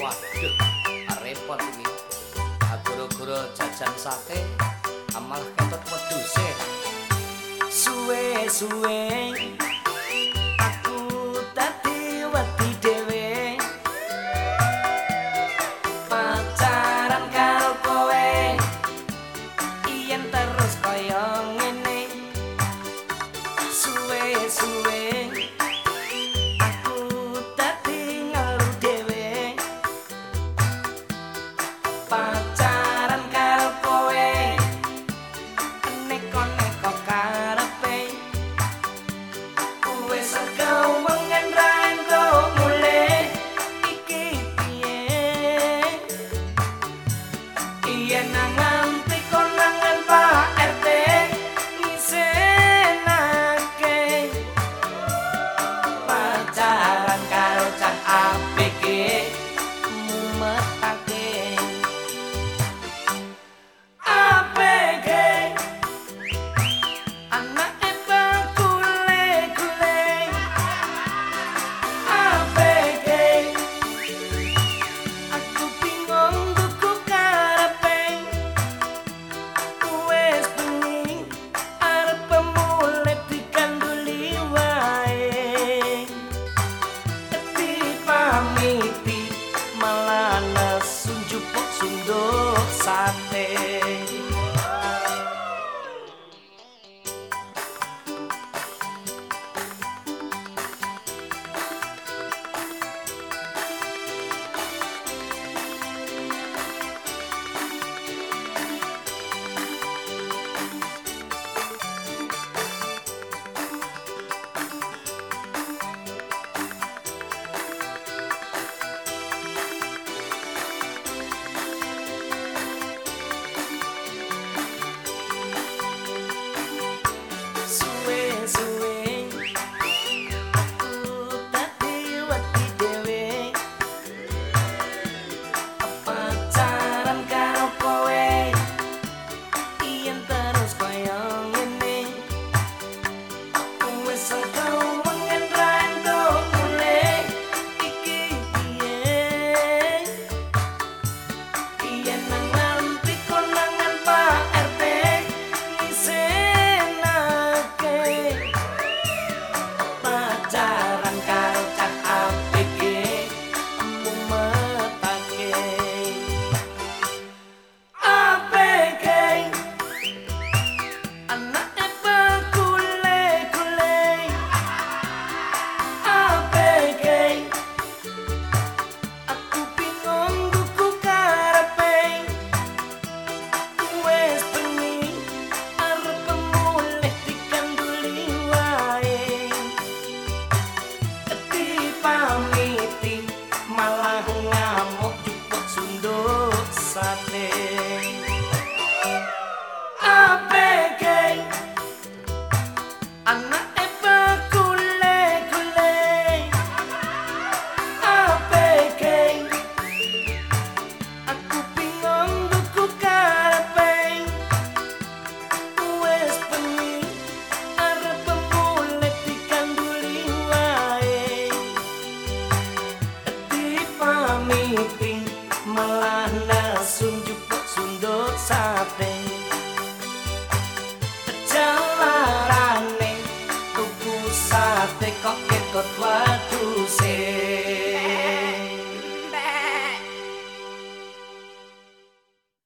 Waduh, repot ini. Aguro-guro jajan sate, amal ketot weduse Suwe suwe. my bed. kok ketok waktu sih.